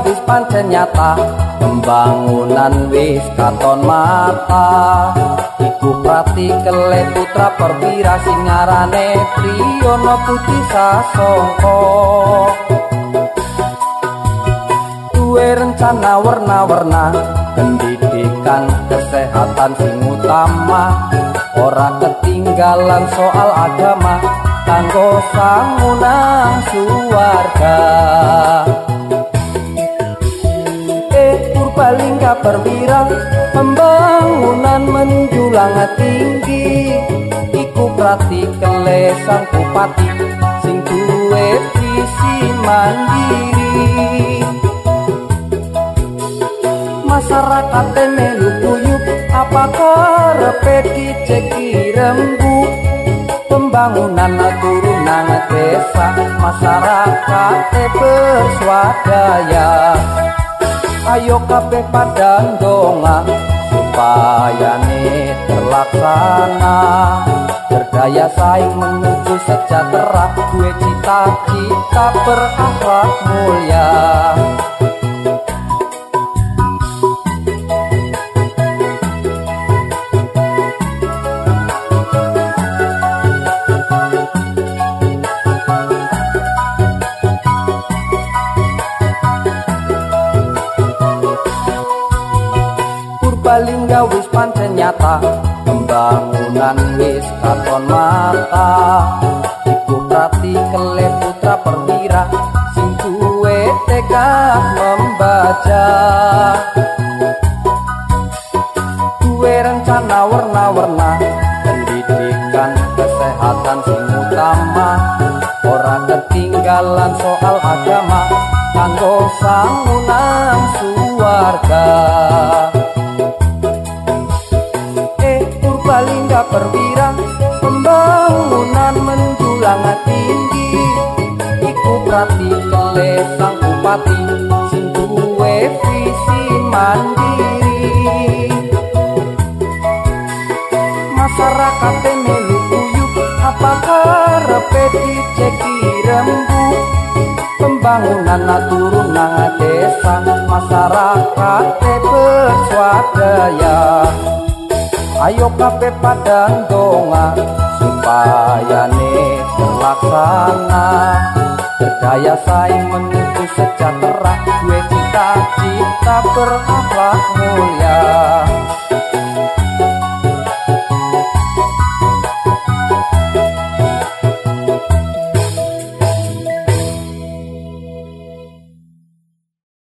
Wis pancen nyata pembangunan wis katon mata. Iku prati kele putra perwira sing ngarane Triyono Putih Sasongko. Duwe rencana warna-warna pendidikan kesehatan sing utama. Ora ketinggalan soal agama kanggo sangunang suwarga Purbalingga perwira pembangunan menjulang tinggi. Iku prati kelesang bupati sing duwe visi mandiri. Masyarakat melu kuyup apa karepe diceki rembu? Pembangunan turunan desa masyarakat berswadaya ayo kabeh padang donga supaya nih terlaksana. Berdaya saing menuju sejahtera gue cita-cita berakhlak mulia Purbalingga wis pancen nyata pembangunan wis katon mata. Iku prati kele putra perwira sing duwe tekad membaca. Duwe rencana warna-warna pendidikan kesehatan sing utama. Ora ketinggalan soal agama kanggo sangunang suwarga Perwira pembangunan menjulang tinggi. Iku prati sang bupati sing visi mandiri. Masyarakat melu kuyup apa karepe diceki rembu? Pembangunan turun nang desa masyarakat berswadaya Ayo kabeh padang donga supaya nih terlaksana. Berdaya saing menuju sejahtera gue cita-cita berakhlak mulia